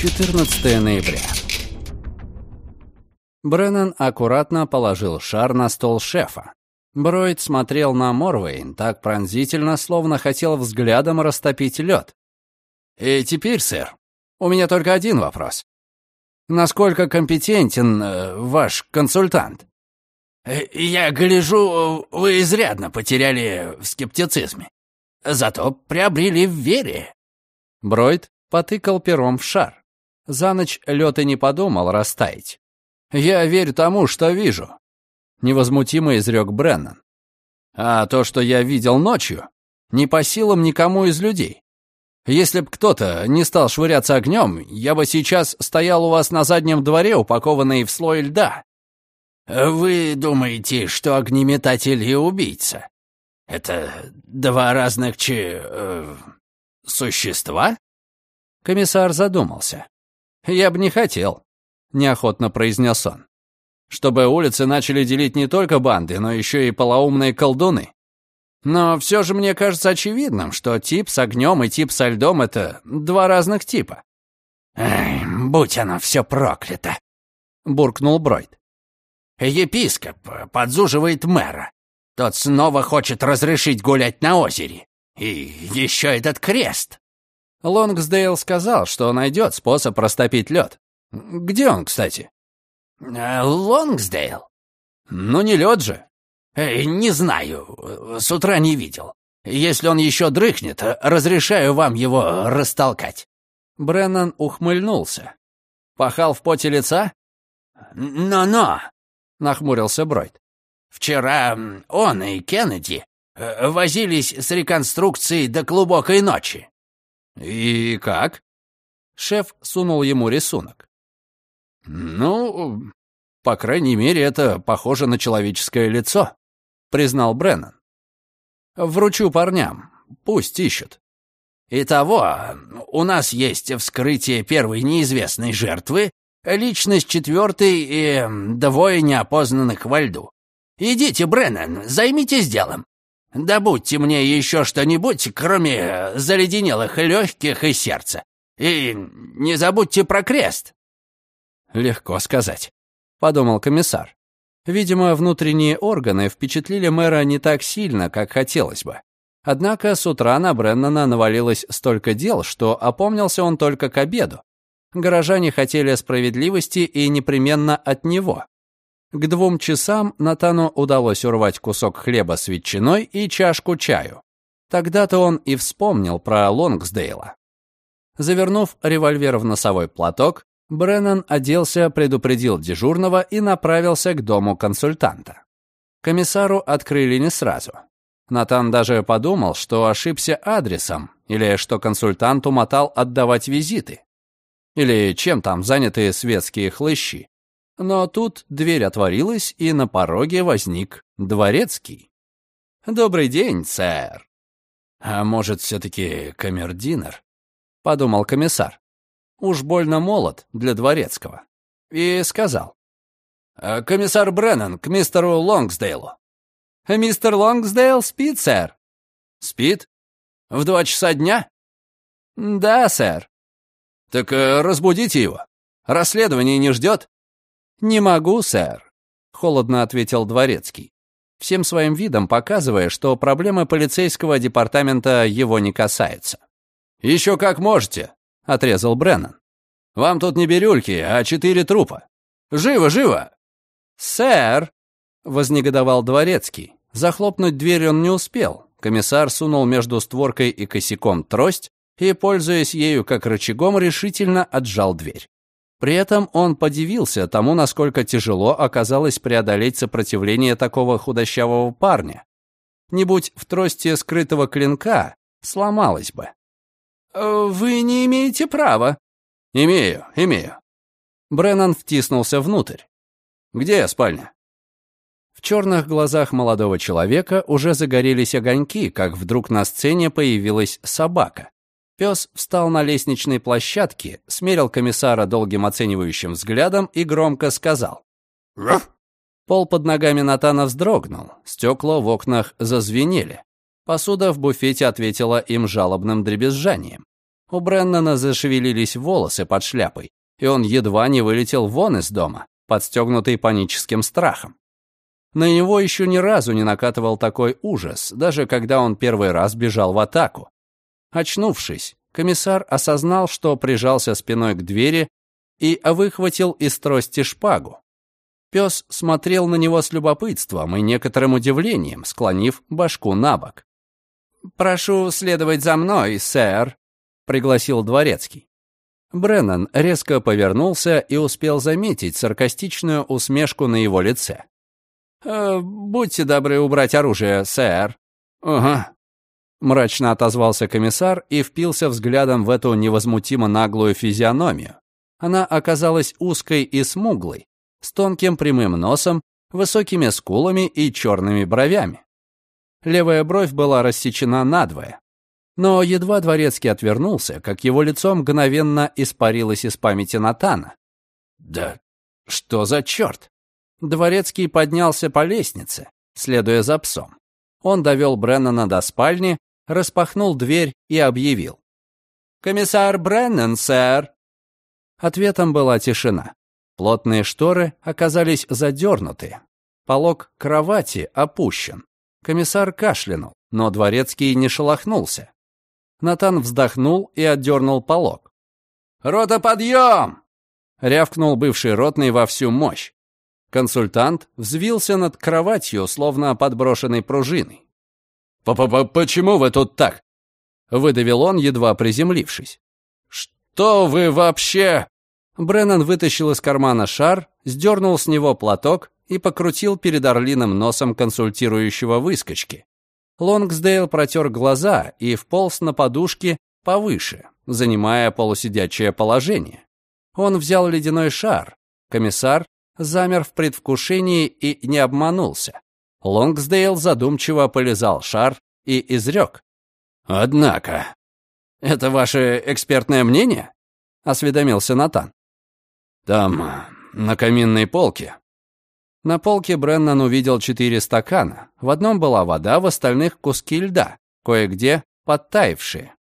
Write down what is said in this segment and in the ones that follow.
14 ноября. Бреннан аккуратно положил шар на стол шефа. Бройд смотрел на Морвейн так пронзительно, словно хотел взглядом растопить лед. «И теперь, сэр, у меня только один вопрос. Насколько компетентен э, ваш консультант?» э, «Я гляжу, вы изрядно потеряли в скептицизме. Зато приобрели в вере». Бройд потыкал пером в шар. За ночь лед и не подумал растаять. «Я верю тому, что вижу невозмутимо изрек Бреннан. А то, что я видел ночью, не по силам никому из людей. Если б кто-то не стал швыряться огнем, я бы сейчас стоял у вас на заднем дворе, упакованный в слой льда. Вы думаете, что огнеметатель и убийца? Это два разных че... Э, существа? Комиссар задумался. Я бы не хотел, неохотно произнес он чтобы улицы начали делить не только банды, но еще и полоумные колдуны. Но все же мне кажется очевидным, что тип с огнем и тип со льдом — это два разных типа. «Эй, будь оно все проклято!» — буркнул Бройд. «Епископ подзуживает мэра. Тот снова хочет разрешить гулять на озере. И еще этот крест!» Лонгсдейл сказал, что найдет способ растопить лед. Где он, кстати? Э, Лонгсдейл? Ну, не лед же. Э, не знаю, с утра не видел. Если он еще дрыхнет, разрешаю вам его растолкать. Бреннан ухмыльнулся. Пахал в поте лица? «Но-но», — нахмурился Бройд. «Вчера он и Кеннеди э, возились с реконструкцией до глубокой ночи». «И как?» Шеф сунул ему рисунок. «Ну, по крайней мере, это похоже на человеческое лицо», — признал Бреннан. «Вручу парням, пусть ищут». «Итого, у нас есть вскрытие первой неизвестной жертвы, личность четвертой и двое неопознанных во льду. Идите, Бреннан, займитесь делом. Добудьте мне еще что-нибудь, кроме заледенелых легких и сердца. И не забудьте про крест». «Легко сказать», — подумал комиссар. Видимо, внутренние органы впечатлили мэра не так сильно, как хотелось бы. Однако с утра на Бреннана навалилось столько дел, что опомнился он только к обеду. Горожане хотели справедливости и непременно от него. К двум часам Натану удалось урвать кусок хлеба с ветчиной и чашку чаю. Тогда-то он и вспомнил про Лонгсдейла. Завернув револьвер в носовой платок, Бреннан оделся, предупредил дежурного и направился к дому консультанта. Комиссару открыли не сразу. Натан даже подумал, что ошибся адресом, или что консультант умотал отдавать визиты. Или чем там заняты светские хлыщи. Но тут дверь отворилась, и на пороге возник дворецкий. «Добрый день, сэр». «А может, все-таки камердинер?» — подумал комиссар уж больно молод для дворецкого, и сказал. «Э, «Комиссар Бреннан к мистеру Лонгсдейлу». «Мистер Лонгсдейл спит, сэр». «Спит? В два часа дня?» «Да, сэр». «Так э, разбудите его. Расследование не ждет?» «Не могу, сэр», — холодно ответил дворецкий, всем своим видом показывая, что проблемы полицейского департамента его не касаются. «Еще как можете», — отрезал Бреннан. «Вам тут не бирюльки, а четыре трупа. Живо, живо!» «Сэр!» — вознегодовал дворецкий. Захлопнуть дверь он не успел. Комиссар сунул между створкой и косяком трость и, пользуясь ею как рычагом, решительно отжал дверь. При этом он подивился тому, насколько тяжело оказалось преодолеть сопротивление такого худощавого парня. Не будь в трости скрытого клинка, сломалась бы. Э, «Вы не имеете права». «Имею, имею». Бреннан втиснулся внутрь. «Где спальня?» В черных глазах молодого человека уже загорелись огоньки, как вдруг на сцене появилась собака. Пес встал на лестничной площадке, смерил комиссара долгим оценивающим взглядом и громко сказал. «Раф!» Пол под ногами Натана вздрогнул, стекла в окнах зазвенели. Посуда в буфете ответила им жалобным дребезжанием. У Бреннана зашевелились волосы под шляпой, и он едва не вылетел вон из дома, подстегнутый паническим страхом. На него еще ни разу не накатывал такой ужас, даже когда он первый раз бежал в атаку. Очнувшись, комиссар осознал, что прижался спиной к двери и выхватил из трости шпагу. Пес смотрел на него с любопытством и некоторым удивлением, склонив башку на бок. «Прошу следовать за мной, сэр», — пригласил дворецкий. Бреннан резко повернулся и успел заметить саркастичную усмешку на его лице. «Э, «Будьте добры убрать оружие, сэр». «Ага», — мрачно отозвался комиссар и впился взглядом в эту невозмутимо наглую физиономию. Она оказалась узкой и смуглой, с тонким прямым носом, высокими скулами и черными бровями. Левая бровь была рассечена надвое. Но едва дворецкий отвернулся, как его лицо мгновенно испарилось из памяти Натана. «Да что за черт?» Дворецкий поднялся по лестнице, следуя за псом. Он довел Бреннана до спальни, распахнул дверь и объявил. «Комиссар Бреннан, сэр!» Ответом была тишина. Плотные шторы оказались задернуты. Полог кровати опущен. Комиссар кашлянул, но дворецкий не шелохнулся. Натан вздохнул и отдернул полог. «Рота, подъем!» — рявкнул бывший ротный во всю мощь. Консультант взвился над кроватью, словно подброшенной пружиной. «П -п -п «Почему вы тут так?» — выдавил он, едва приземлившись. «Что вы вообще...» Бреннан вытащил из кармана шар, сдернул с него платок и покрутил перед орлиным носом консультирующего выскочки. Лонгсдейл протер глаза и вполз на подушке повыше, занимая полусидячее положение. Он взял ледяной шар. Комиссар замер в предвкушении и не обманулся. Лонгсдейл задумчиво полизал шар и изрек. «Однако...» «Это ваше экспертное мнение?» — осведомился Натан. Там, на каминной полке. На полке Бреннан увидел четыре стакана. В одном была вода, в остальных куски льда, кое-где подтаившие.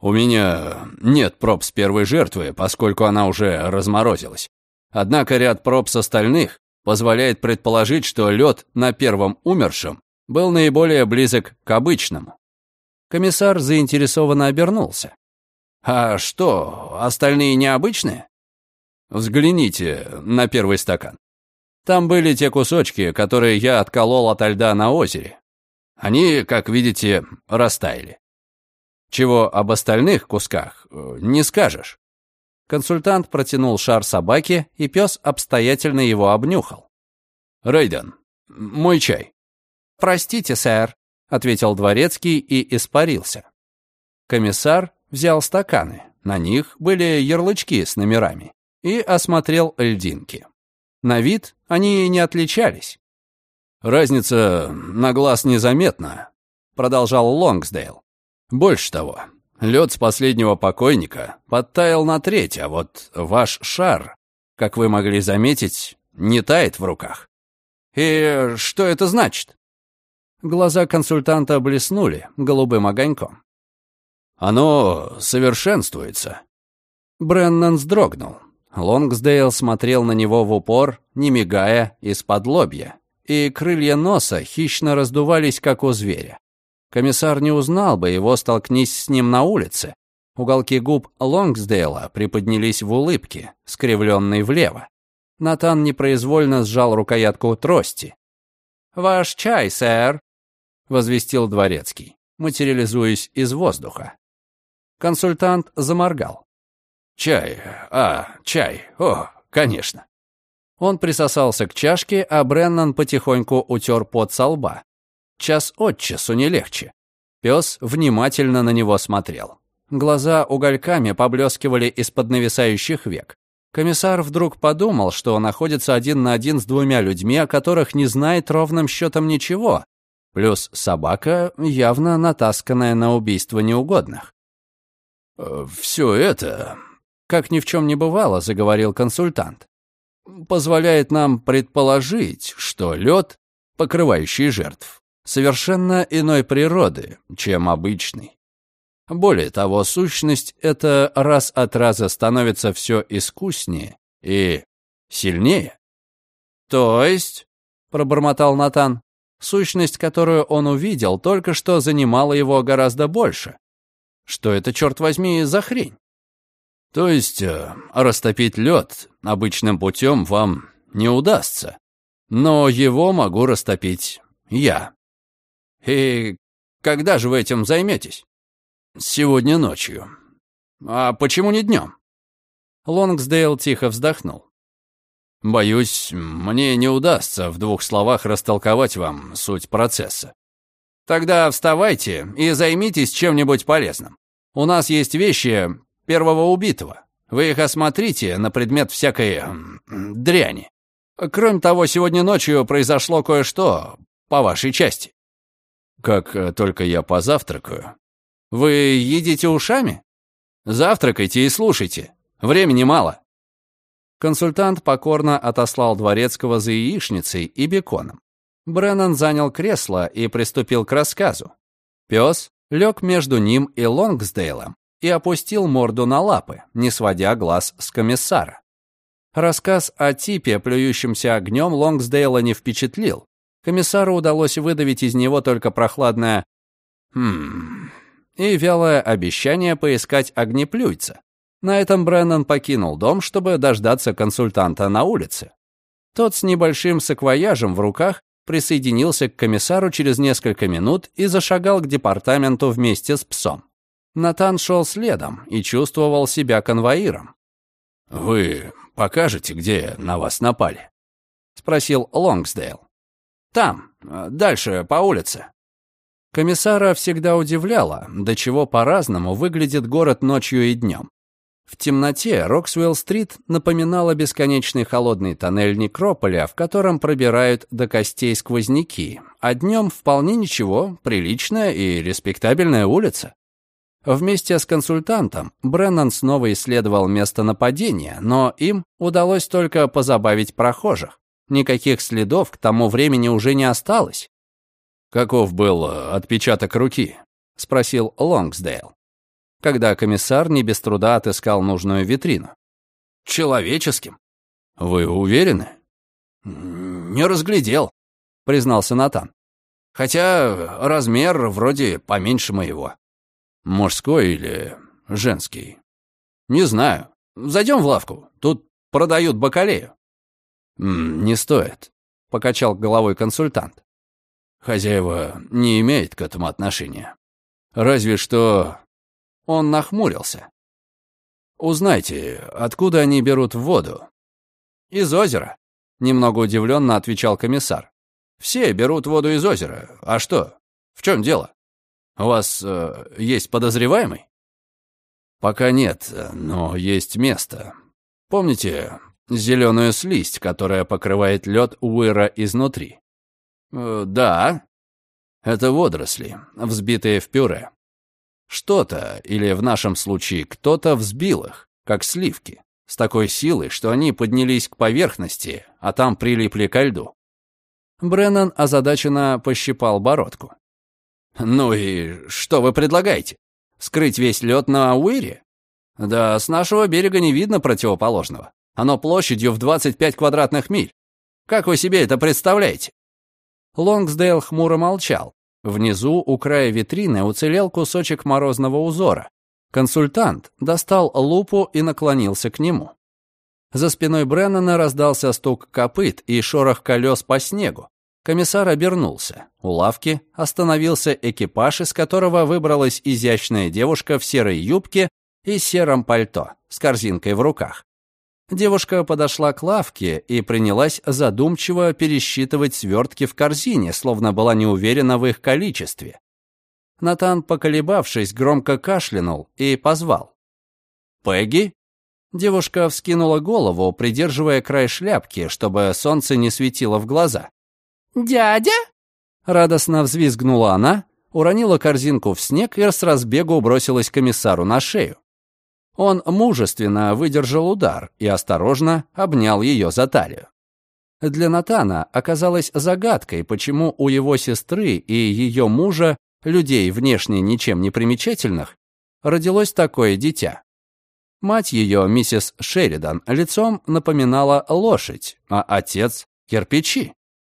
У меня нет проб с первой жертвы, поскольку она уже разморозилась. Однако ряд проб с остальных позволяет предположить, что лед на первом умершем был наиболее близок к обычному. Комиссар заинтересованно обернулся. «А что, остальные необычные?» Взгляните на первый стакан. Там были те кусочки, которые я отколол ото льда на озере. Они, как видите, растаяли. Чего об остальных кусках э, не скажешь. Консультант протянул шар собаке, и пес обстоятельно его обнюхал. «Рейден, мой чай». «Простите, сэр», — ответил дворецкий и испарился. Комиссар взял стаканы. На них были ярлычки с номерами и осмотрел льдинки. На вид они не отличались. «Разница на глаз незаметна», — продолжал Лонгсдейл. «Больше того, лед с последнего покойника подтаял на треть, а вот ваш шар, как вы могли заметить, не тает в руках». «И что это значит?» Глаза консультанта блеснули голубым огоньком. «Оно совершенствуется». Бреннан вздрогнул. Лонгсдейл смотрел на него в упор, не мигая, из-под лобья, и крылья носа хищно раздувались, как у зверя. Комиссар не узнал бы его, столкнись с ним на улице. Уголки губ Лонгсдейла приподнялись в улыбке, скривленной влево. Натан непроизвольно сжал рукоятку трости. «Ваш чай, сэр», — возвестил дворецкий, материализуясь из воздуха. Консультант заморгал. «Чай, а, чай, о, конечно». Он присосался к чашке, а Бреннан потихоньку утер пот со лба. Час от часу не легче. Пес внимательно на него смотрел. Глаза угольками поблескивали из-под нависающих век. Комиссар вдруг подумал, что находится один на один с двумя людьми, о которых не знает ровным счетом ничего. Плюс собака, явно натасканная на убийство неугодных. «Э, «Все это как ни в чем не бывало, заговорил консультант. Позволяет нам предположить, что лед, покрывающий жертв, совершенно иной природы, чем обычный. Более того, сущность это раз от раза становится все искуснее и сильнее. То есть, пробормотал Натан, сущность, которую он увидел, только что занимала его гораздо больше. Что это, черт возьми, за хрень? То есть, э, растопить лед обычным путем вам не удастся, но его могу растопить я. И когда же вы этим займетесь? Сегодня ночью. А почему не днем? Лонгсдейл тихо вздохнул. Боюсь, мне не удастся в двух словах растолковать вам суть процесса. Тогда вставайте и займитесь чем-нибудь полезным. У нас есть вещи первого убитого. Вы их осмотрите на предмет всякой дряни. Кроме того, сегодня ночью произошло кое-что по вашей части. Как э, только я позавтракаю. Вы едите ушами? Завтракайте и слушайте. Времени мало. Консультант покорно отослал Дворецкого за яичницей и беконом. Бреннан занял кресло и приступил к рассказу. Пес лег между ним и Лонгсдейлом и опустил морду на лапы, не сводя глаз с комиссара. Рассказ о типе, плюющемся огнем, Лонгсдейла не впечатлил. Комиссару удалось выдавить из него только прохладное «хм...» и вялое обещание поискать огнеплюйца. На этом Бреннан покинул дом, чтобы дождаться консультанта на улице. Тот с небольшим саквояжем в руках присоединился к комиссару через несколько минут и зашагал к департаменту вместе с псом. Натан шел следом и чувствовал себя конвоиром. «Вы покажете, где на вас напали?» — спросил Лонгсдейл. «Там, дальше, по улице». Комиссара всегда удивляло, до чего по-разному выглядит город ночью и днем. В темноте Роксвелл-стрит напоминала бесконечный холодный тоннель Некрополя, в котором пробирают до костей сквозняки, а днем вполне ничего, приличная и респектабельная улица. Вместе с консультантом Бреннан снова исследовал место нападения, но им удалось только позабавить прохожих. Никаких следов к тому времени уже не осталось. «Каков был отпечаток руки?» — спросил Лонгсдейл когда комиссар не без труда отыскал нужную витрину. «Человеческим». «Вы уверены?» «Не разглядел», — признался Натан. «Хотя размер вроде поменьше моего». «Мужской или женский?» «Не знаю. Зайдем в лавку. Тут продают бакалею». «Не стоит», — покачал головой консультант. «Хозяева не имеет к этому отношения. Разве что он нахмурился. «Узнайте, откуда они берут воду?» «Из озера», — немного удивленно отвечал комиссар. «Все берут воду из озера. А что? В чем дело? У вас э, есть подозреваемый?» «Пока нет, но есть место. Помните зеленую слизь, которая покрывает лед Уэра изнутри?» э, «Да. Это водоросли, взбитые в пюре. Что-то, или в нашем случае кто-то взбил их, как сливки, с такой силой, что они поднялись к поверхности, а там прилипли ко льду. Бреннан озадаченно пощипал бородку. «Ну и что вы предлагаете? Скрыть весь лед на Уире? Да с нашего берега не видно противоположного. Оно площадью в 25 квадратных миль. Как вы себе это представляете?» Лонгсдейл хмуро молчал, Внизу, у края витрины, уцелел кусочек морозного узора. Консультант достал лупу и наклонился к нему. За спиной Бреннана раздался стук копыт и шорох колес по снегу. Комиссар обернулся. У лавки остановился экипаж, из которого выбралась изящная девушка в серой юбке и сером пальто с корзинкой в руках. Девушка подошла к лавке и принялась задумчиво пересчитывать свертки в корзине, словно была не уверена в их количестве. Натан, поколебавшись, громко кашлянул и позвал. «Пегги?» Девушка вскинула голову, придерживая край шляпки, чтобы солнце не светило в глаза. «Дядя?» Радостно взвизгнула она, уронила корзинку в снег и с разбегу бросилась комиссару на шею. Он мужественно выдержал удар и осторожно обнял ее за талию. Для Натана оказалось загадкой, почему у его сестры и ее мужа, людей внешне ничем не примечательных, родилось такое дитя. Мать ее, миссис Шеридан, лицом напоминала лошадь, а отец — кирпичи,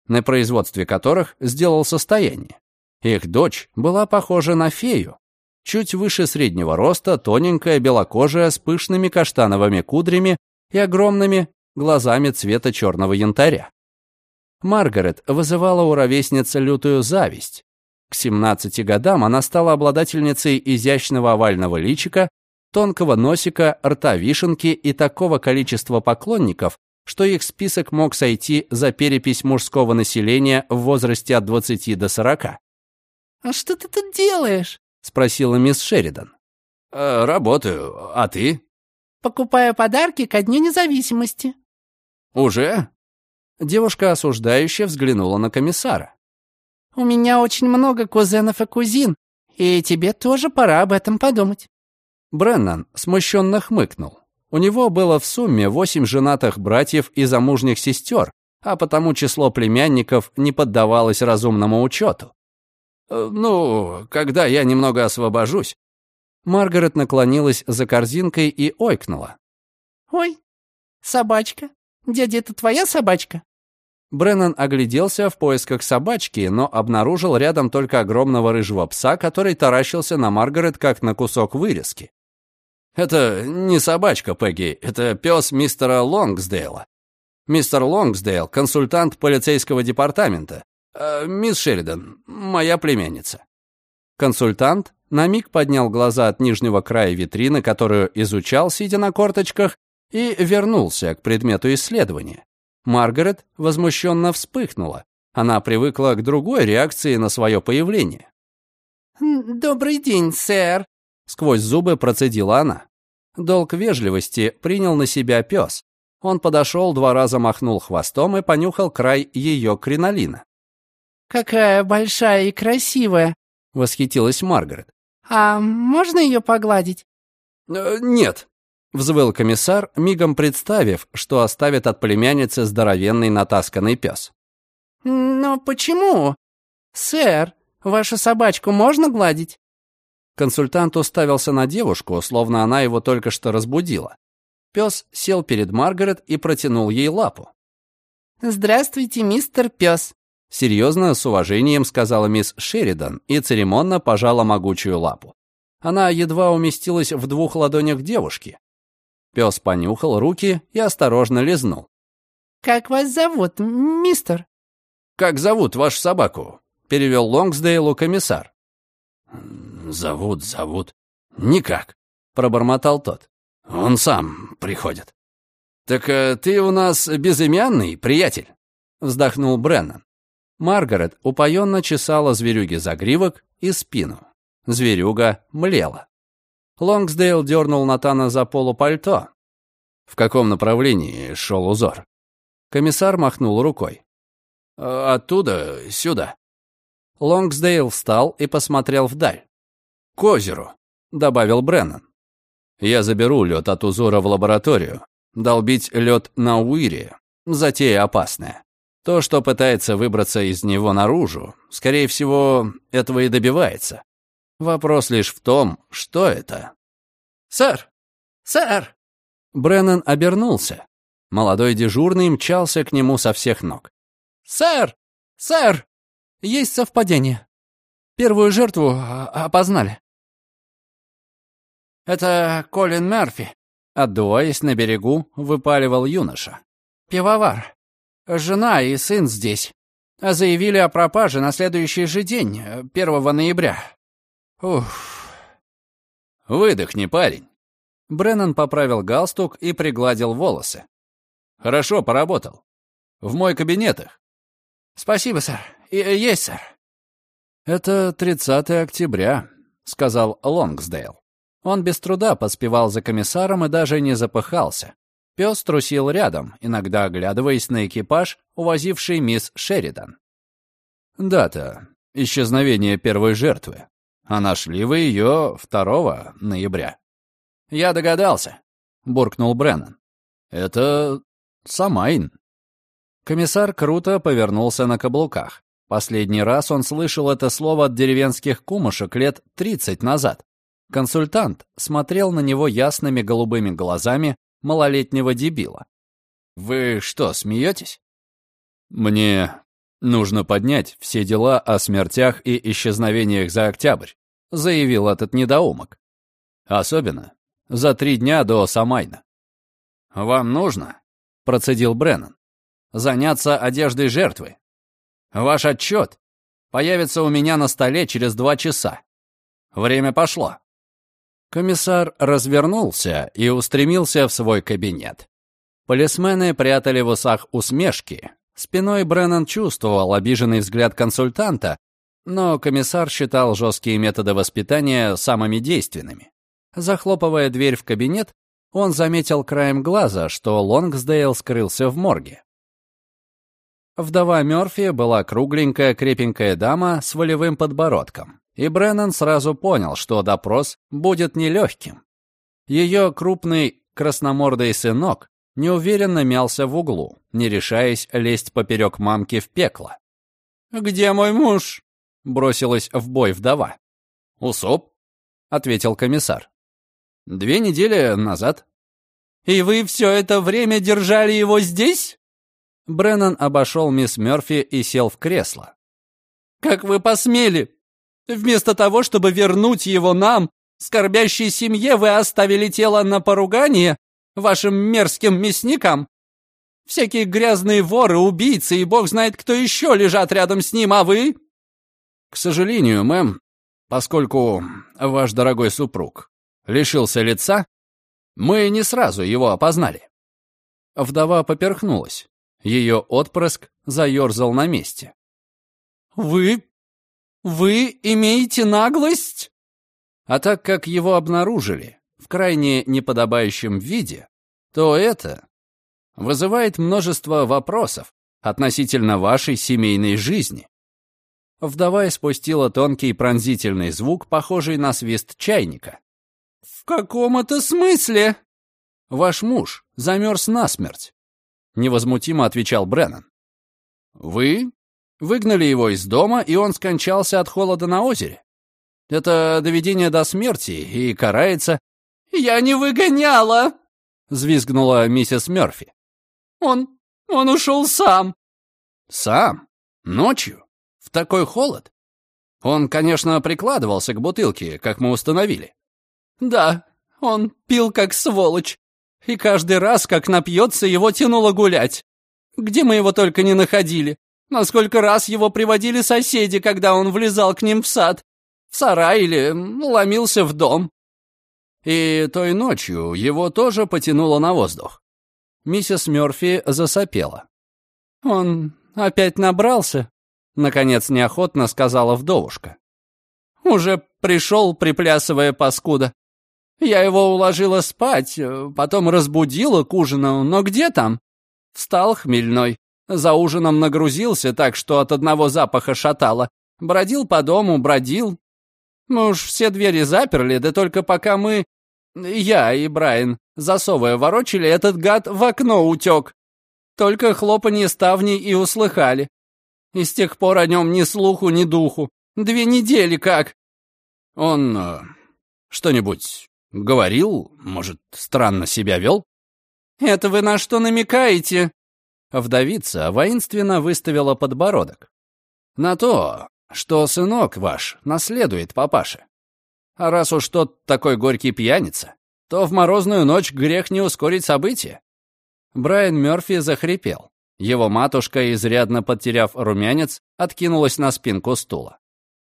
на производстве которых сделал состояние. Их дочь была похожа на фею, чуть выше среднего роста, тоненькая, белокожая, с пышными каштановыми кудрями и огромными глазами цвета черного янтаря. Маргарет вызывала у ровесницы лютую зависть. К 17 годам она стала обладательницей изящного овального личика, тонкого носика, рта вишенки и такого количества поклонников, что их список мог сойти за перепись мужского населения в возрасте от 20 до 40. «А что ты тут делаешь?» — спросила мисс Шеридан. «Э, «Работаю. А ты?» «Покупаю подарки ко Дню независимости». «Уже?» Девушка осуждающе взглянула на комиссара. «У меня очень много кузенов и кузин, и тебе тоже пора об этом подумать». Бреннан смущенно хмыкнул. У него было в сумме восемь женатых братьев и замужних сестер, а потому число племянников не поддавалось разумному учету. «Э, «Ну, когда я немного освобожусь...» Маргарет наклонилась за корзинкой и ойкнула. «Ой, собачка. Дядя, это твоя собачка?» Бреннан огляделся в поисках собачки, но обнаружил рядом только огромного рыжего пса, который таращился на Маргарет, как на кусок вырезки. Это не собачка, Пегги, это пес мистера Лонгсдейла. Мистер Лонгсдейл — консультант полицейского департамента. Э, мисс Шеридан, моя племянница. Консультант на миг поднял глаза от нижнего края витрины, которую изучал, сидя на корточках, и вернулся к предмету исследования. Маргарет возмущенно вспыхнула. Она привыкла к другой реакции на свое появление. «Добрый день, сэр», Сквозь зубы процедила она. Долг вежливости принял на себя пес. Он подошел, два раза махнул хвостом и понюхал край ее кринолина. «Какая большая и красивая!» — восхитилась Маргарет. «А можно ее погладить?» «Э, «Нет», — взвыл комиссар, мигом представив, что оставит от племянницы здоровенный натасканный пес. «Но почему? Сэр, вашу собачку можно гладить?» Консультант уставился на девушку, словно она его только что разбудила. Пес сел перед Маргарет и протянул ей лапу. «Здравствуйте, мистер пес», — серьезно, с уважением сказала мисс Шеридан и церемонно пожала могучую лапу. Она едва уместилась в двух ладонях девушки. Пес понюхал руки и осторожно лизнул. «Как вас зовут, мистер?» «Как зовут вашу собаку?» — перевел Лонгсдейлу комиссар. «Зовут, зовут. Никак», — пробормотал тот. «Он сам приходит». «Так э, ты у нас безымянный, приятель?» — вздохнул Бреннан. Маргарет упоенно чесала зверюге загривок и спину. Зверюга млела. Лонгсдейл дернул Натана за полупальто. В каком направлении шел узор? Комиссар махнул рукой. «Оттуда сюда». Лонгсдейл встал и посмотрел вдаль. «К озеру», — добавил Бреннан. «Я заберу лед от узора в лабораторию. Долбить лед на Уире — затея опасная. То, что пытается выбраться из него наружу, скорее всего, этого и добивается. Вопрос лишь в том, что это». «Сэр! Сэр!» Бреннан обернулся. Молодой дежурный мчался к нему со всех ног. «Сэр! Сэр! Есть совпадение. Первую жертву опознали. «Это Колин Мерфи», — отдуваясь на берегу, выпаливал юноша. «Пивовар. Жена и сын здесь. Заявили о пропаже на следующий же день, 1 ноября. Уф». «Выдохни, парень». Бреннан поправил галстук и пригладил волосы. «Хорошо поработал. В мой кабинет их». «Спасибо, сэр. И, есть, сэр». «Это 30 октября», — сказал Лонгсдейл. Он без труда поспевал за комиссаром и даже не запыхался. Пес трусил рядом, иногда оглядываясь на экипаж, увозивший мисс Шеридан. Дата. Исчезновения первой жертвы. А нашли вы ее 2 ноября. «Я догадался», — буркнул Бреннан. «Это Самайн». Комиссар круто повернулся на каблуках. Последний раз он слышал это слово от деревенских кумушек лет 30 назад. Консультант смотрел на него ясными голубыми глазами малолетнего дебила. «Вы что, смеетесь?» «Мне нужно поднять все дела о смертях и исчезновениях за октябрь», заявил этот недоумок. «Особенно за три дня до Самайна». «Вам нужно», — процедил Бреннан, «заняться одеждой жертвы. Ваш отчет появится у меня на столе через два часа. Время пошло». Комиссар развернулся и устремился в свой кабинет. Полисмены прятали в усах усмешки. Спиной Бреннан чувствовал обиженный взгляд консультанта, но комиссар считал жесткие методы воспитания самыми действенными. Захлопывая дверь в кабинет, он заметил краем глаза, что Лонгсдейл скрылся в морге. Вдова Мёрфи была кругленькая, крепенькая дама с волевым подбородком и Бреннан сразу понял, что допрос будет нелегким. Ее крупный красномордый сынок неуверенно мялся в углу, не решаясь лезть поперек мамки в пекло. «Где мой муж?» — бросилась в бой вдова. «Усоп», — ответил комиссар. «Две недели назад». «И вы все это время держали его здесь?» Бреннан обошел мисс Мёрфи и сел в кресло. «Как вы посмели? Вместо того, чтобы вернуть его нам, скорбящей семье, вы оставили тело на поругание вашим мерзким мясникам. Всякие грязные воры, убийцы и бог знает кто еще лежат рядом с ним, а вы...» «К сожалению, мэм, поскольку ваш дорогой супруг лишился лица, мы не сразу его опознали». Вдова поперхнулась. Ее отпрыск заерзал на месте. «Вы вы имеете наглость? А так как его обнаружили в крайне неподобающем виде, то это вызывает множество вопросов относительно вашей семейной жизни. Вдова испустила тонкий пронзительный звук, похожий на свист чайника. «В каком это смысле?» «Ваш муж замерз насмерть», — невозмутимо отвечал Бреннан. «Вы Выгнали его из дома, и он скончался от холода на озере. Это доведение до смерти и карается. «Я не выгоняла!» — взвизгнула миссис Мёрфи. «Он... он ушел сам!» «Сам? Ночью? В такой холод?» Он, конечно, прикладывался к бутылке, как мы установили. «Да, он пил как сволочь, и каждый раз, как напьется, его тянуло гулять. Где мы его только не находили. Насколько раз его приводили соседи, когда он влезал к ним в сад, в сарай или ломился в дом. И той ночью его тоже потянуло на воздух. Миссис Мёрфи засопела. «Он опять набрался?» — наконец неохотно сказала вдовушка. «Уже пришел, приплясывая паскуда. Я его уложила спать, потом разбудила к ужину, но где там? Встал хмельной. За ужином нагрузился так, что от одного запаха шатало. Бродил по дому, бродил. Мы уж все двери заперли, да только пока мы, я и Брайан, засовывая ворочали, этот гад в окно утек. Только хлопанье ставней и услыхали. И с тех пор о нем ни слуху, ни духу. Две недели как. Он э, что-нибудь говорил? Может, странно себя вел? Это вы на что намекаете? Вдовица воинственно выставила подбородок. «На то, что сынок ваш наследует папаше. А раз уж тот такой горький пьяница, то в морозную ночь грех не ускорить события». Брайан Мёрфи захрипел. Его матушка, изрядно потеряв румянец, откинулась на спинку стула.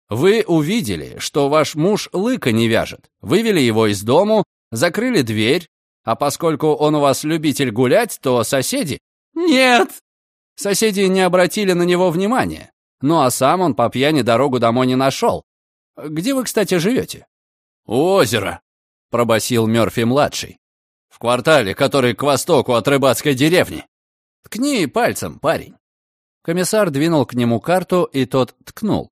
«Вы увидели, что ваш муж лыка не вяжет, вывели его из дому, закрыли дверь, а поскольку он у вас любитель гулять, то соседи «Нет!» Соседи не обратили на него внимания. Ну а сам он по пьяни дорогу домой не нашел. Где вы, кстати, живете? «У озера», — пробасил Мёрфи-младший. «В квартале, который к востоку от рыбацкой деревни. Ткни пальцем, парень». Комиссар двинул к нему карту, и тот ткнул.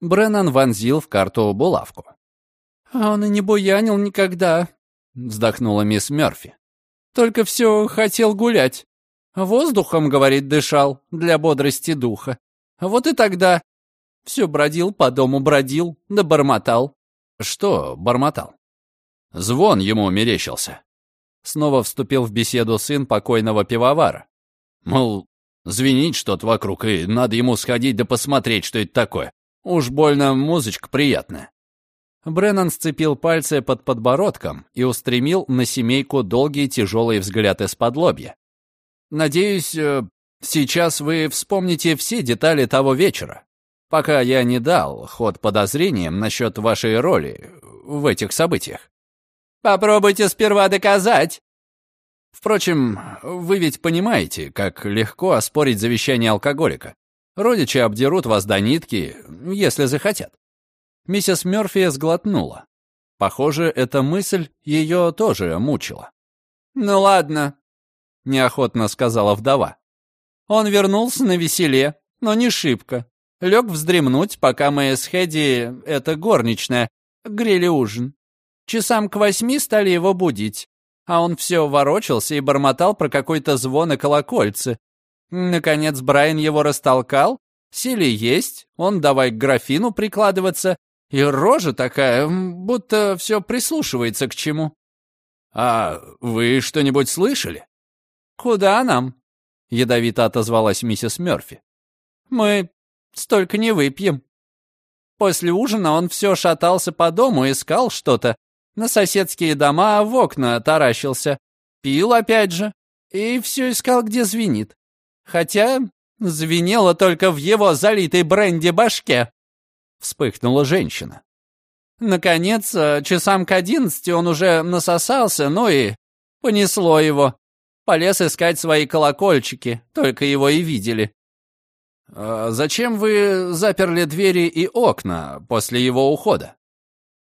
Бреннан вонзил в карту булавку. «А он и не буянил никогда», — вздохнула мисс Мёрфи. «Только все хотел гулять. Воздухом, говорит, дышал для бодрости духа. Вот и тогда все бродил по дому, бродил, да бормотал. Что бормотал? Звон ему мерещился. Снова вступил в беседу сын покойного пивовара. Мол, звенит что-то вокруг, и надо ему сходить да посмотреть, что это такое. Уж больно музычка приятная. Бреннан сцепил пальцы под подбородком и устремил на семейку долгий тяжелый взгляд из-под лобья. «Надеюсь, э, сейчас вы вспомните все детали того вечера, пока я не дал ход подозрениям насчет вашей роли в этих событиях». «Попробуйте сперва доказать!» Впрочем, вы ведь понимаете, как легко оспорить завещание алкоголика. Родичи обдерут вас до нитки, если захотят. Миссис Мёрфи сглотнула. Похоже, эта мысль ее тоже мучила. «Ну ладно», — неохотно сказала вдова. Он вернулся на веселе, но не шибко. Лег вздремнуть, пока мы с Хэдди, это горничная, грели ужин. Часам к восьми стали его будить, а он все ворочался и бормотал про какой-то звон и колокольцы. Наконец Брайан его растолкал, сели есть, он давай к графину прикладываться, и рожа такая, будто все прислушивается к чему. «А вы что-нибудь слышали?» «Куда нам?» — ядовито отозвалась миссис Мёрфи. «Мы столько не выпьем». После ужина он все шатался по дому, искал что-то. На соседские дома в окна таращился. Пил опять же. И все искал, где звенит. Хотя звенело только в его залитой бренди башке вспыхнула женщина. Наконец, э, часам к одиннадцати он уже насосался, ну и понесло его. Полез искать свои колокольчики, только его и видели. «А «Зачем вы заперли двери и окна после его ухода?»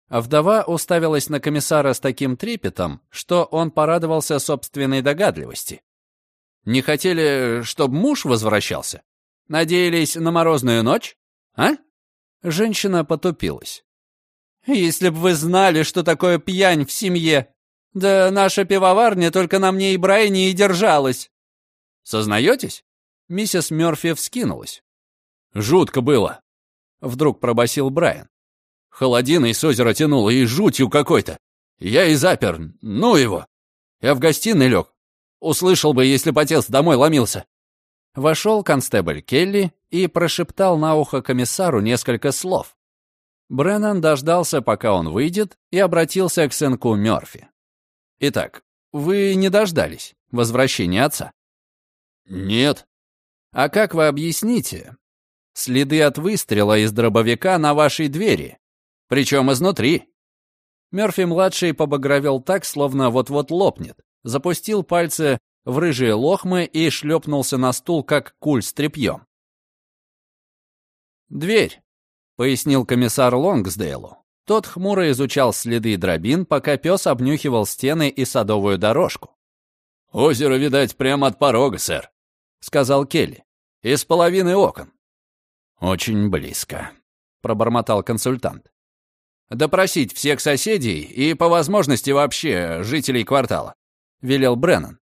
Вдова уставилась на комиссара с таким трепетом, что он порадовался собственной догадливости. «Не хотели, чтобы муж возвращался? Надеялись на морозную ночь? А?» Женщина потупилась. «Если бы вы знали, что такое пьянь в семье! Да наша пивоварня только на мне и Брайане и держалась!» «Сознаетесь?» Миссис Мёрфи вскинулась. «Жутко было!» Вдруг пробасил Брайан. Холодиной с озера тянуло и жутью какой-то. Я и запер, ну его. Я в гостиной лег. Услышал бы, если бы отец домой ломился. Вошел констебль Келли и прошептал на ухо комиссару несколько слов. Бреннан дождался, пока он выйдет, и обратился к сынку Мёрфи. «Итак, вы не дождались возвращения отца?» «Нет». «А как вы объясните следы от выстрела из дробовика на вашей двери, причем изнутри?» Мёрфи-младший побагровел так, словно вот-вот лопнет, запустил пальцы в рыжие лохмы и шлепнулся на стул, как куль с тряпьем. «Дверь», — пояснил комиссар Лонгсдейлу. Тот хмуро изучал следы дробин, пока пес обнюхивал стены и садовую дорожку. «Озеро, видать, прямо от порога, сэр», — сказал Келли. «Из половины окон». «Очень близко», — пробормотал консультант. «Допросить всех соседей и, по возможности, вообще жителей квартала», — велел Бреннан.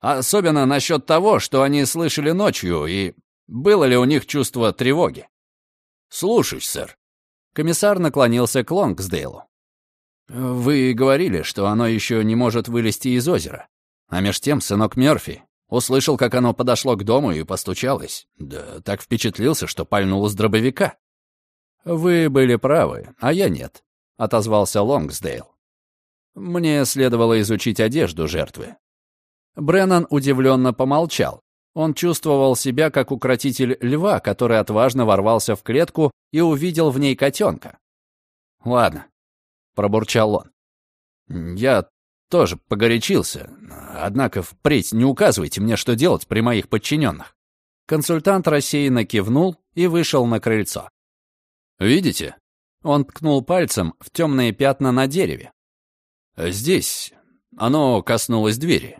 Особенно насчет того, что они слышали ночью, и было ли у них чувство тревоги. «Слушаюсь, сэр». Комиссар наклонился к Лонгсдейлу. «Вы говорили, что оно еще не может вылезти из озера. А меж тем сынок Мёрфи услышал, как оно подошло к дому и постучалось. Да так впечатлился, что пальнул из дробовика». «Вы были правы, а я нет», — отозвался Лонгсдейл. «Мне следовало изучить одежду жертвы. Бреннан удивленно помолчал. Он чувствовал себя как укротитель льва, который отважно ворвался в клетку и увидел в ней котенка. «Ладно», — пробурчал он. «Я тоже погорячился, однако впредь не указывайте мне, что делать при моих подчиненных». Консультант рассеянно кивнул и вышел на крыльцо. «Видите?» Он ткнул пальцем в темные пятна на дереве. «Здесь оно коснулось двери.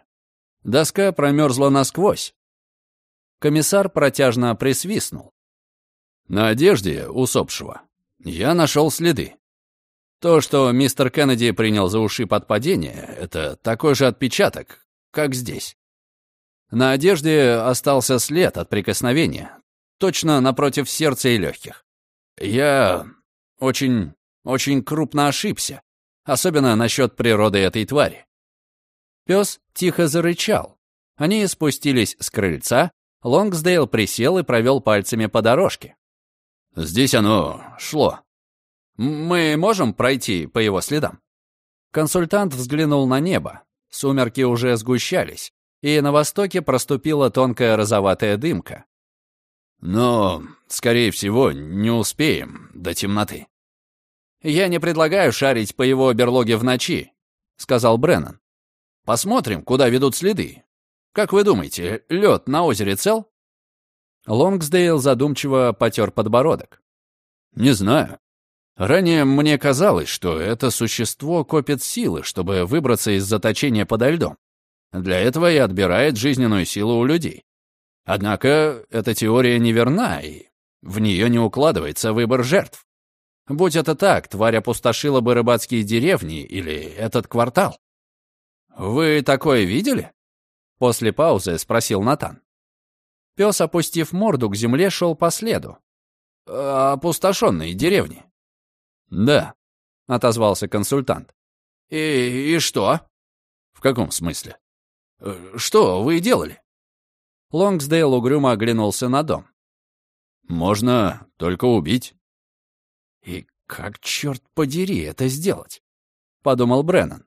Доска промерзла насквозь. Комиссар протяжно присвистнул. На одежде усопшего я нашел следы. То, что мистер Кеннеди принял за ушиб от падения, это такой же отпечаток, как здесь. На одежде остался след от прикосновения, точно напротив сердца и легких. Я очень, очень крупно ошибся, Особенно насчет природы этой твари. Пес тихо зарычал. Они спустились с крыльца, Лонгсдейл присел и провел пальцами по дорожке. «Здесь оно шло. Мы можем пройти по его следам?» Консультант взглянул на небо. Сумерки уже сгущались, и на востоке проступила тонкая розоватая дымка. «Но, скорее всего, не успеем до темноты». «Я не предлагаю шарить по его берлоге в ночи», — сказал Бреннан. «Посмотрим, куда ведут следы. Как вы думаете, лед на озере цел?» Лонгсдейл задумчиво потер подбородок. «Не знаю. Ранее мне казалось, что это существо копит силы, чтобы выбраться из заточения подо льдом. Для этого и отбирает жизненную силу у людей. Однако эта теория неверна, и в нее не укладывается выбор жертв. Будь это так, тварь опустошила бы рыбацкие деревни или этот квартал. «Вы такое видели?» После паузы спросил Натан. Пес, опустив морду к земле, шел по следу. «Опустошенные деревни». «Да», — отозвался консультант. «И, и что?» «В каком смысле?» «Э, «Что вы делали?» Лонгсдейл угрюмо оглянулся на дом. «Можно только убить». «И как, черт подери, это сделать?» — подумал Бреннан.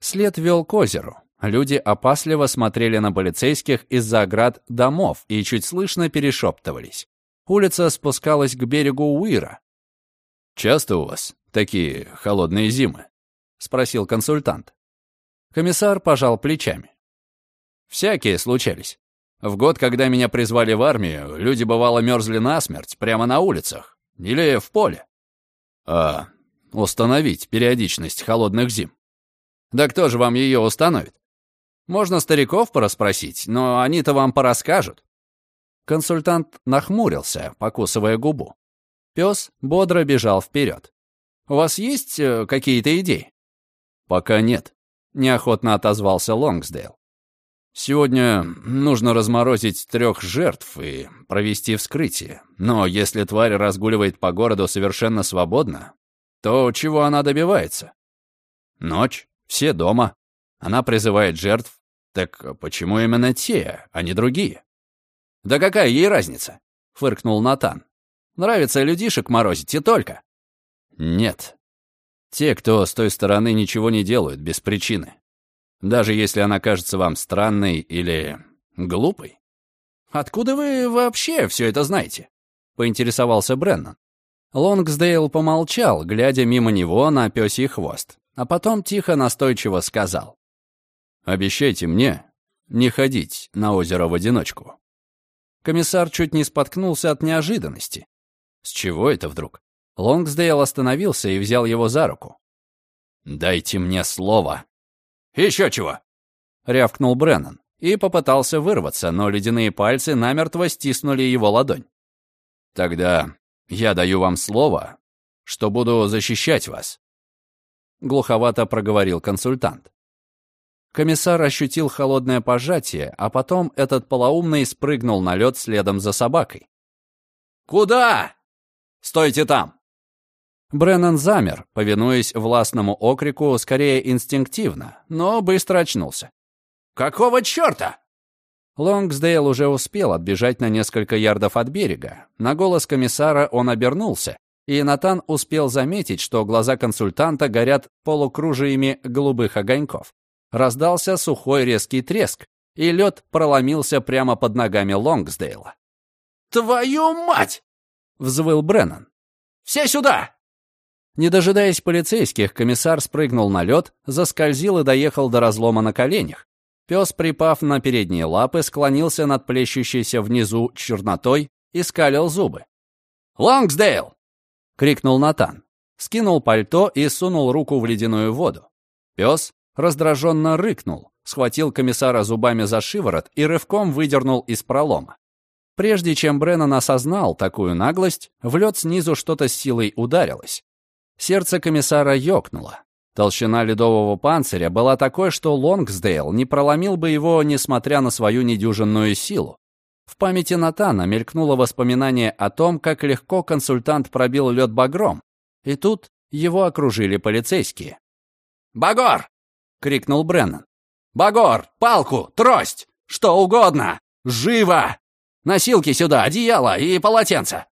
След вел к озеру. Люди опасливо смотрели на полицейских из-за оград домов и чуть слышно перешептывались. Улица спускалась к берегу Уира. «Часто у вас такие холодные зимы?» — спросил консультант. Комиссар пожал плечами. «Всякие случались. В год, когда меня призвали в армию, люди, бывало, мерзли насмерть прямо на улицах или в поле. А установить периодичность холодных зим? Да кто же вам ее установит? Можно стариков порасспросить, но они-то вам порасскажут. Консультант нахмурился, покусывая губу. Пес бодро бежал вперед. «У вас есть э, какие-то идеи?» «Пока нет», — неохотно отозвался Лонгсдейл. «Сегодня нужно разморозить трех жертв и провести вскрытие. Но если тварь разгуливает по городу совершенно свободно, то чего она добивается? Ночь, все дома. Она призывает жертв. Так почему именно те, а не другие?» «Да какая ей разница?» — фыркнул Натан. Нравится людишек морозить и только». «Нет. Те, кто с той стороны ничего не делают без причины. Даже если она кажется вам странной или глупой». «Откуда вы вообще все это знаете?» — поинтересовался Бреннан. Лонгсдейл помолчал, глядя мимо него на пёсий хвост, а потом тихо настойчиво сказал. «Обещайте мне не ходить на озеро в одиночку». Комиссар чуть не споткнулся от неожиданности. С чего это вдруг? Лонгсдейл остановился и взял его за руку. «Дайте мне слово». «Еще чего?» — рявкнул Бреннан и попытался вырваться, но ледяные пальцы намертво стиснули его ладонь. «Тогда я даю вам слово, что буду защищать вас», — глуховато проговорил консультант. Комиссар ощутил холодное пожатие, а потом этот полоумный спрыгнул на лед следом за собакой. «Куда?» Стойте там!» Бреннан замер, повинуясь властному окрику скорее инстинктивно, но быстро очнулся. «Какого черта?» Лонгсдейл уже успел отбежать на несколько ярдов от берега. На голос комиссара он обернулся, и Натан успел заметить, что глаза консультанта горят полукружиями голубых огоньков. Раздался сухой резкий треск, и лед проломился прямо под ногами Лонгсдейла. «Твою мать!» — взвыл Бреннан. «Все сюда!» Не дожидаясь полицейских, комиссар спрыгнул на лед, заскользил и доехал до разлома на коленях. Пес, припав на передние лапы, склонился над плещущейся внизу чернотой и скалил зубы. «Лонгсдейл!» — крикнул Натан. Скинул пальто и сунул руку в ледяную воду. Пес раздраженно рыкнул, схватил комиссара зубами за шиворот и рывком выдернул из пролома. Прежде чем Бреннан осознал такую наглость, в лед снизу что-то с силой ударилось. Сердце комиссара ёкнуло. Толщина ледового панциря была такой, что Лонгсдейл не проломил бы его, несмотря на свою недюжинную силу. В памяти Натана мелькнуло воспоминание о том, как легко консультант пробил лед багром. И тут его окружили полицейские. «Багор!» — крикнул Бреннан. «Багор! Палку! Трость! Что угодно! Живо! Носилки сюда, одеяло и полотенце!»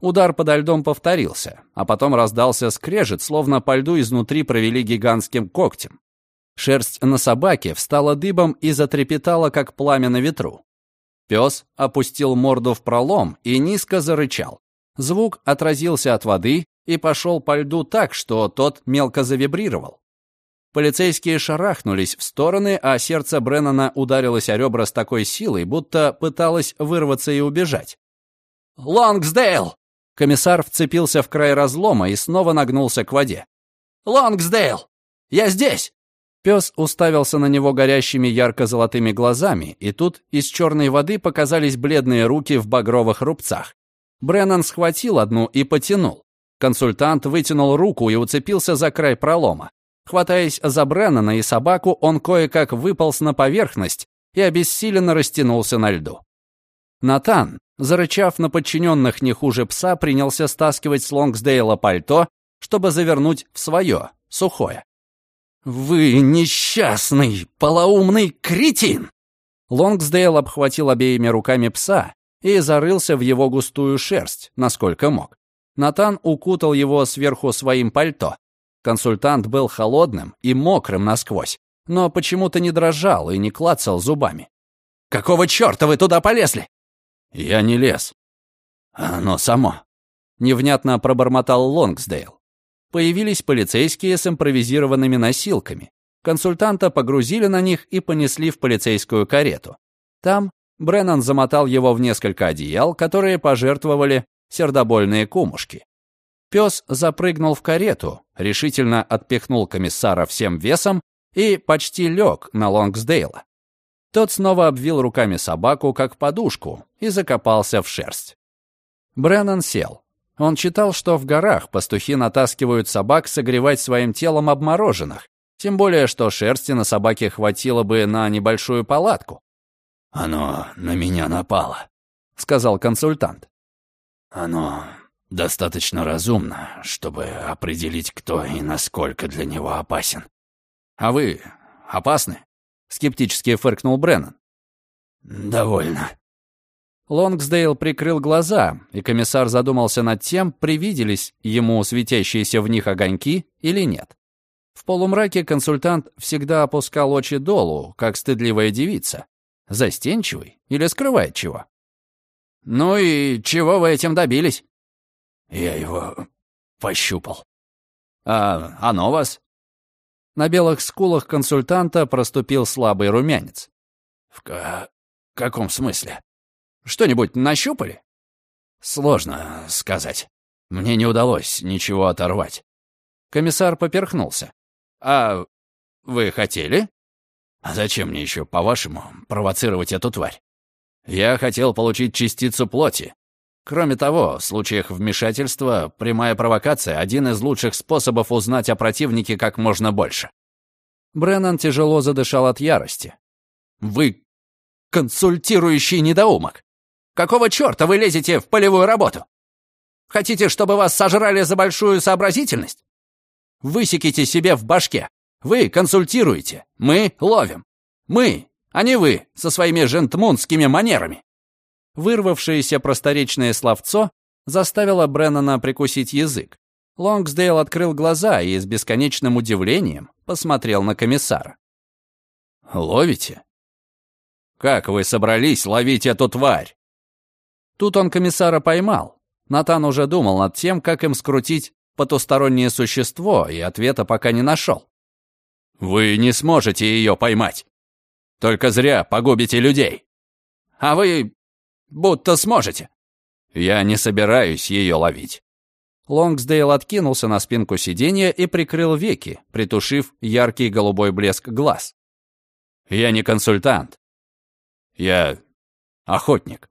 Удар подо льдом повторился, а потом раздался скрежет, словно по льду изнутри провели гигантским когтем. Шерсть на собаке встала дыбом и затрепетала, как пламя на ветру. Пес опустил морду в пролом и низко зарычал. Звук отразился от воды и пошел по льду так, что тот мелко завибрировал. Полицейские шарахнулись в стороны, а сердце Бреннана ударилось о ребра с такой силой, будто пыталось вырваться и убежать. «Лонгсдейл!» Комиссар вцепился в край разлома и снова нагнулся к воде. «Лонгсдейл! Я здесь!» Пес уставился на него горящими ярко-золотыми глазами, и тут из черной воды показались бледные руки в багровых рубцах. Бреннан схватил одну и потянул. Консультант вытянул руку и уцепился за край пролома. Хватаясь за Бреннана и собаку, он кое-как выполз на поверхность и обессиленно растянулся на льду. Натан, зарычав на подчиненных не хуже пса, принялся стаскивать с Лонгсдейла пальто, чтобы завернуть в свое, сухое. «Вы несчастный, полоумный кретин!» Лонгсдейл обхватил обеими руками пса и зарылся в его густую шерсть, насколько мог. Натан укутал его сверху своим пальто. Консультант был холодным и мокрым насквозь, но почему-то не дрожал и не клацал зубами. «Какого черта вы туда полезли?» «Я не лез. Оно само», — невнятно пробормотал Лонгсдейл. Появились полицейские с импровизированными носилками. Консультанта погрузили на них и понесли в полицейскую карету. Там Бреннан замотал его в несколько одеял, которые пожертвовали сердобольные кумушки. Пес запрыгнул в карету, решительно отпихнул комиссара всем весом и почти лег на Лонгсдейла. Тот снова обвил руками собаку, как подушку, и закопался в шерсть. Бреннан сел. Он читал, что в горах пастухи натаскивают собак согревать своим телом обмороженных, тем более, что шерсти на собаке хватило бы на небольшую палатку. «Оно на меня напало», — сказал консультант. «Оно достаточно разумно, чтобы определить, кто и насколько для него опасен». «А вы опасны?» — скептически фыркнул Бреннан. «Довольно», Лонгсдейл прикрыл глаза, и комиссар задумался над тем, привиделись ему светящиеся в них огоньки или нет. В полумраке консультант всегда опускал очи долу, как стыдливая девица. Застенчивый или скрывает чего? «Ну и чего вы этим добились?» «Я его пощупал». «А оно вас?» На белых скулах консультанта проступил слабый румянец. «В ка каком смысле?» Что-нибудь нащупали? Сложно сказать. Мне не удалось ничего оторвать. Комиссар поперхнулся. А вы хотели? А зачем мне еще, по-вашему, провоцировать эту тварь? Я хотел получить частицу плоти. Кроме того, в случаях вмешательства прямая провокация — один из лучших способов узнать о противнике как можно больше. Бреннан тяжело задышал от ярости. «Вы консультирующий недоумок! Какого черта вы лезете в полевую работу? Хотите, чтобы вас сожрали за большую сообразительность? Высеките себе в башке. Вы консультируете, мы ловим. Мы, а не вы, со своими жентмунскими манерами. Вырвавшееся просторечное словцо заставило Бреннана прикусить язык. Лонгсдейл открыл глаза и с бесконечным удивлением посмотрел на комиссара. «Ловите? Как вы собрались ловить эту тварь?» Тут он комиссара поймал. Натан уже думал над тем, как им скрутить потустороннее существо, и ответа пока не нашел. «Вы не сможете ее поймать. Только зря погубите людей. А вы будто сможете. Я не собираюсь ее ловить». Лонгсдейл откинулся на спинку сиденья и прикрыл веки, притушив яркий голубой блеск глаз. «Я не консультант. Я охотник.